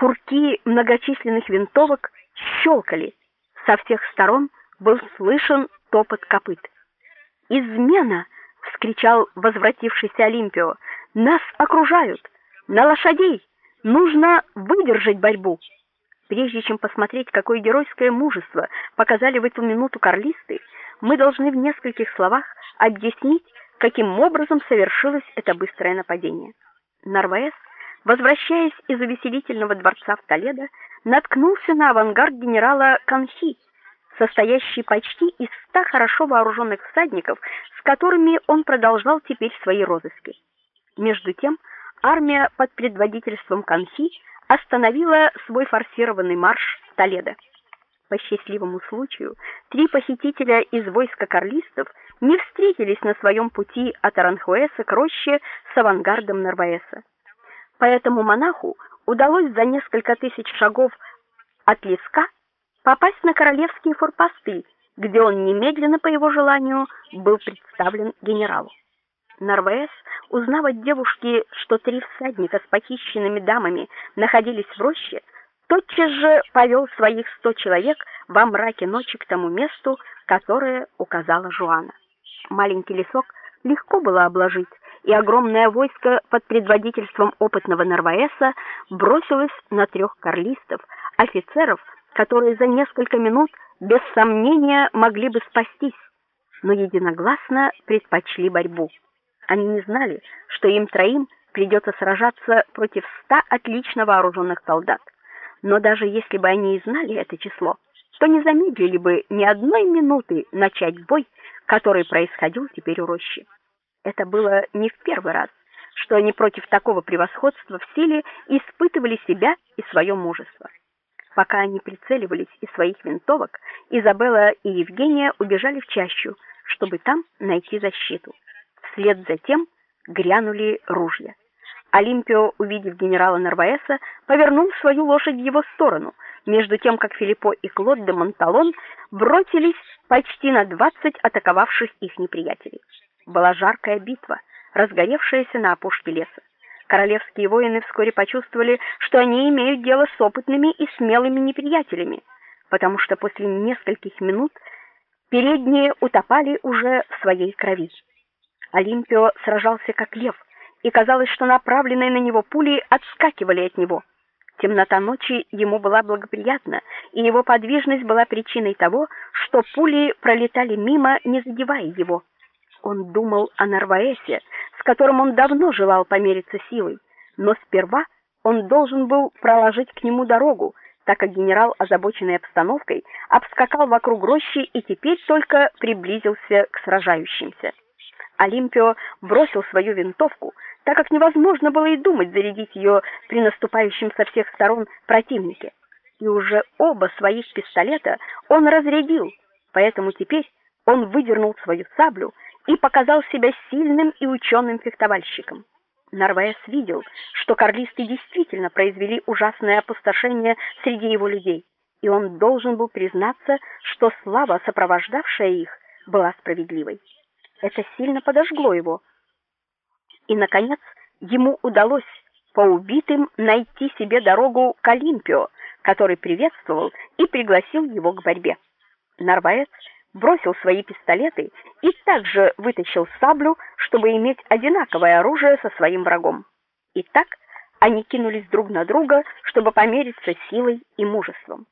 Курки многочисленных винтовок щелкали. Со всех сторон был слышен топот копыт. "Измена!" вскричал возвратившийся Олимпио. "Нас окружают! На лошадей! Нужно выдержать борьбу!" Прежде чем посмотреть, какое геройское мужество показали в эту минуту карлисты, мы должны в нескольких словах объяснить, каким образом совершилось это быстрое нападение. Нарваэс, возвращаясь из увеселительного дворца в Толедо, наткнулся на авангард генерала Канхи, состоящий почти из ста хорошо вооруженных всадников, с которыми он продолжал теперь свои розыски. Между тем, армия под предводительством Канхи остановила свой форсированный марш в Толедо. По счастливому случаю, три похитителя из войска карлистов не встретились на своем пути от Аранхуэса к роще с авангардом Нарваэса. Поэтому монаху удалось за несколько тысяч шагов от Лиска попасть на королевские форпосты, где он немедленно по его желанию был представлен генералу. Нарвес, узнав от девушки, что три всадника с похищенными дамами находились в роще, тотчас же повел своих сто человек во мраке ночи к тому месту, которое указала Жуана. Маленький лесок легко было обложить, и огромное войско под предводительством опытного Нарваеса бросилось на трех карлистов, офицеров, которые за несколько минут без сомнения могли бы спастись, но единогласно предпочли борьбу. Они не знали, что им троим придется сражаться против ста отлично вооруженных солдат. Но даже если бы они и знали это число, то не замедлили бы ни одной минуты начать бой, который происходил теперь у рощи. Это было не в первый раз, что они против такого превосходства в силе испытывали себя и свое мужество. Пока они прицеливались из своих винтовок, Изабелла и Евгения убежали в чащу, чтобы там найти защиту. Вслед за тем грянули ружья. Олимпио, увидев генерала Нарваеса, повернул свою лошадь в его сторону, между тем как Филиппо и Клод де Монталон бросились почти на двадцать атаковавших их неприятелей. Была жаркая битва, разгоревшаяся на опушке леса. Королевские воины вскоре почувствовали, что они имеют дело с опытными и смелыми неприятелями, потому что после нескольких минут передние утопали уже в своей крови. Олимпио сражался как лев, и казалось, что направленные на него пули отскакивали от него. Темнота ночи ему была благоприятна, и его подвижность была причиной того, что пули пролетали мимо, не задевая его. Он думал о Нарваэсе, с которым он давно желал помериться силой, но сперва он должен был проложить к нему дорогу, так как генерал, озабоченный обстановкой, обскакал вокруг рощи и теперь только приблизился к сражающимся. Олимпио бросил свою винтовку, так как невозможно было и думать зарядить ее при наступающем со всех сторон противнике. И уже оба своих пистолета он разрядил, поэтому теперь он выдернул свою саблю и показал себя сильным и ученым фехтовальщиком. Нарваес видел, что карлисты действительно произвели ужасное опустошение среди его людей, и он должен был признаться, что слава, сопровождавшая их, была справедливой. Это сильно подожгло его. И наконец ему удалось по убитым найти себе дорогу к Олимпио, который приветствовал и пригласил его к борьбе. Нарваец бросил свои пистолеты и также вытащил саблю, чтобы иметь одинаковое оружие со своим врагом. И так они кинулись друг на друга, чтобы помериться силой и мужеством.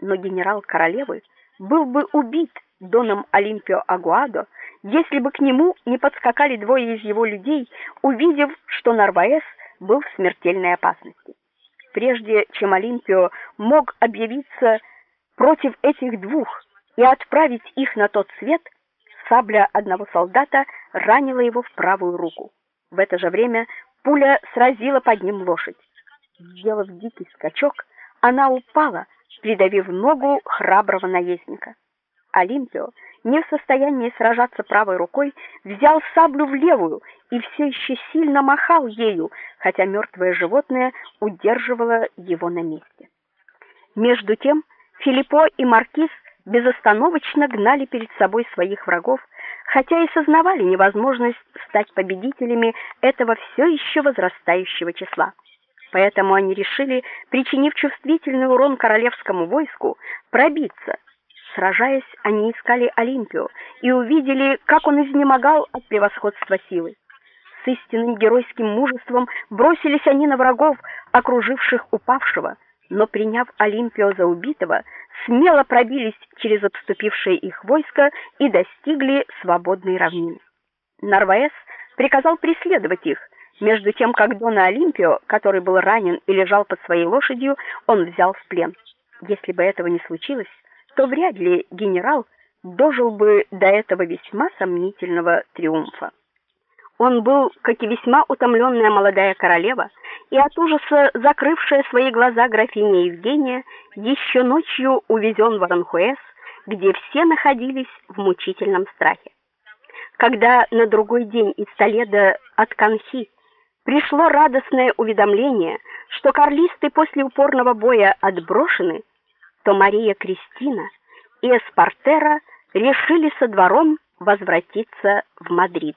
Но генерал королевы был бы убит доном Олимпио Агуадо, если бы к нему не подскакали двое из его людей, увидев, что Нарваэс был в смертельной опасности. Прежде чем Олимпио мог объявиться против этих двух и отправить их на тот свет, сабля одного солдата ранила его в правую руку. В это же время пуля сразила под ним лошадь. Сделав дикий скачок, она упала, придавив ногу храброго наездника. Олимпио, не в состоянии сражаться правой рукой, взял саблю в левую и все еще сильно махал ею, хотя мертвое животное удерживало его на месте. Между тем Филиппо и маркиз безостановочно гнали перед собой своих врагов, хотя и сознавали невозможность стать победителями этого все еще возрастающего числа. Поэтому они решили, причинив чувствительный урон королевскому войску, пробиться. Сражаясь, они искали Олимпию и увидели, как он изнемогал от превосходства силы. С истинным геройским мужеством бросились они на врагов, окруживших упавшего, но приняв Олимпио за убитого, смело пробились через обступившее их войско и достигли свободной равнины. Нарваэс приказал преследовать их, между тем как Дона Олимпио, который был ранен и лежал под своей лошадью, он взял в плен. Если бы этого не случилось, то вряд ли генерал дожил бы до этого весьма сомнительного триумфа. Он был, как и весьма утомленная молодая королева, и от ужаса закрывшая свои глаза графиня Евгения, еще ночью увезен в Аранхуэс, где все находились в мучительном страхе. Когда на другой день из Толедо от Канхи пришло радостное уведомление, что карлисты после упорного боя отброшены, то Мария Кристина и Эспартера решили со двором возвратиться в Мадрид.